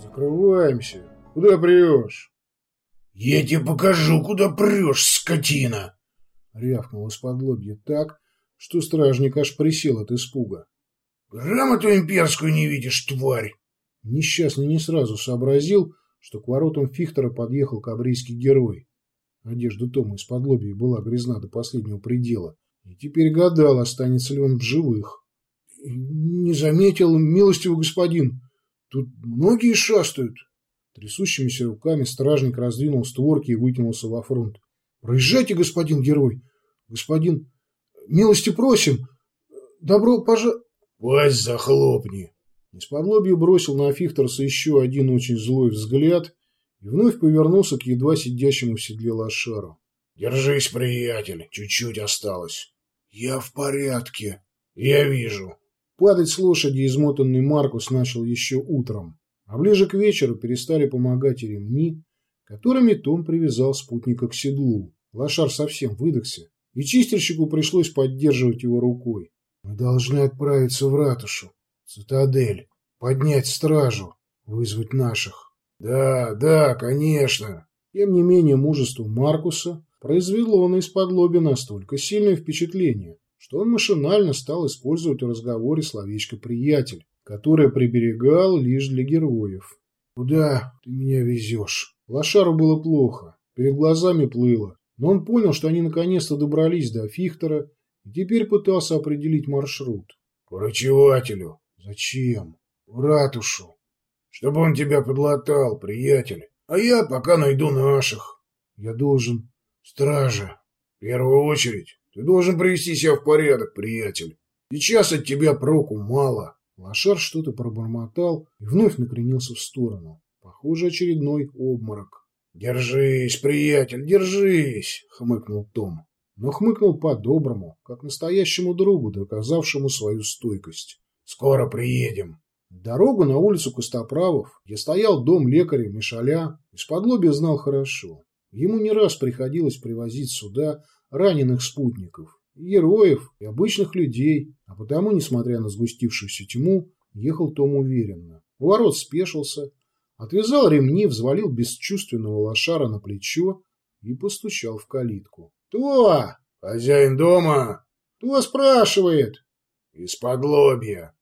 Закрываемся. Куда прешь? Я тебе покажу, куда прешь, скотина! Рявкнул из-под лобья так, что стражник аж присел от испуга. Грамоту имперскую не видишь, тварь! Несчастный не сразу сообразил, что к воротам Фихтера подъехал кабрийский герой. Одежда Тома из-под лобья была грязна до последнего предела, и теперь гадал, останется ли он в живых. — Не заметил, милостивый господин. Тут многие шастают. Трясущимися руками стражник раздвинул створки и вытянулся во фронт. — Проезжайте, господин герой! Господин, милости просим! Добро пожаловать! — Пасть захлопни! Из-под бросил на Фихтерса еще один очень злой взгляд и вновь повернулся к едва сидящему в седле лошару. — Держись, приятель, чуть-чуть осталось. — Я в порядке. — Я вижу. Падать с лошади измотанный Маркус начал еще утром, а ближе к вечеру перестали помогать и ремни, которыми Том привязал спутника к седлу. Лошар совсем выдохся, и чистильщику пришлось поддерживать его рукой. «Мы должны отправиться в ратушу, цитадель, поднять стражу, вызвать наших». «Да, да, конечно». Тем не менее, мужество Маркуса произвело на из-под настолько сильное впечатление, что он машинально стал использовать в разговоре словечко «приятель», которое приберегал лишь для героев. «Куда ты меня везешь?» Лошару было плохо, перед глазами плыло, но он понял, что они наконец-то добрались до Фихтера и теперь пытался определить маршрут. — Врачевателю. — Зачем? — В ратушу. — Чтобы он тебя подлатал, приятель. А я пока найду наших. — Я должен... — Стража. В первую очередь, ты должен привести себя в порядок, приятель. Сейчас от тебя проку мало. Лошар что-то пробормотал и вновь накренился в сторону. Похоже, очередной обморок. «Держись, приятель, держись!» — хмыкнул Том. Но хмыкнул по-доброму, как настоящему другу, доказавшему свою стойкость. «Скоро приедем!» Дорогу на улицу Костоправов, где стоял дом лекаря Мишаля, из-под знал хорошо. Ему не раз приходилось привозить сюда раненых спутников, героев и обычных людей, а потому, несмотря на сгустившуюся тьму, ехал Том уверенно. У ворот спешился, Отвязал ремни, взвалил бесчувственного лошара на плечо и постучал в калитку. «Кто? Хозяин дома?» «Кто спрашивает?» «Из-под лобья».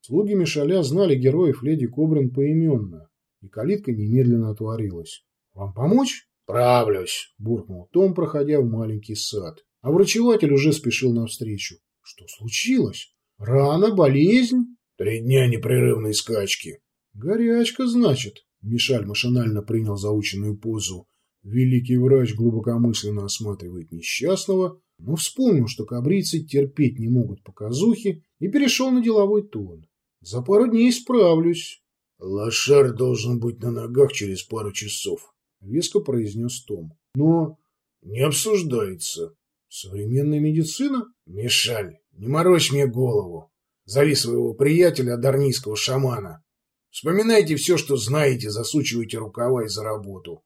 Слуги Мишаля знали героев леди Кобрин поименно, и калитка немедленно отворилась. «Вам помочь?» «Правлюсь», — буркнул Том, проходя в маленький сад. А врачеватель уже спешил навстречу. «Что случилось? Рана? Болезнь?» «Три дня непрерывной скачки. «Горячка, значит», — Мишаль машинально принял заученную позу. Великий врач глубокомысленно осматривает несчастного, но вспомнил, что кабрицы терпеть не могут показухи, и перешел на деловой тон. «За пару дней справлюсь». «Лошар должен быть на ногах через пару часов», — веско произнес Том. «Но не обсуждается. Современная медицина?» «Мишаль, не морочь мне голову. Зови своего приятеля, адарнийского шамана. Вспоминайте все, что знаете, засучивайте рукава и за работу.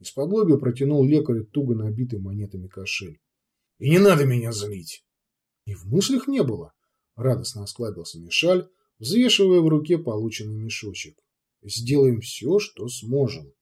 Из-под протянул лекарю туго набитый монетами кошель. И не надо меня злить. И в мыслях не было. Радостно осклабился Мишаль, взвешивая в руке полученный мешочек. Сделаем все, что сможем.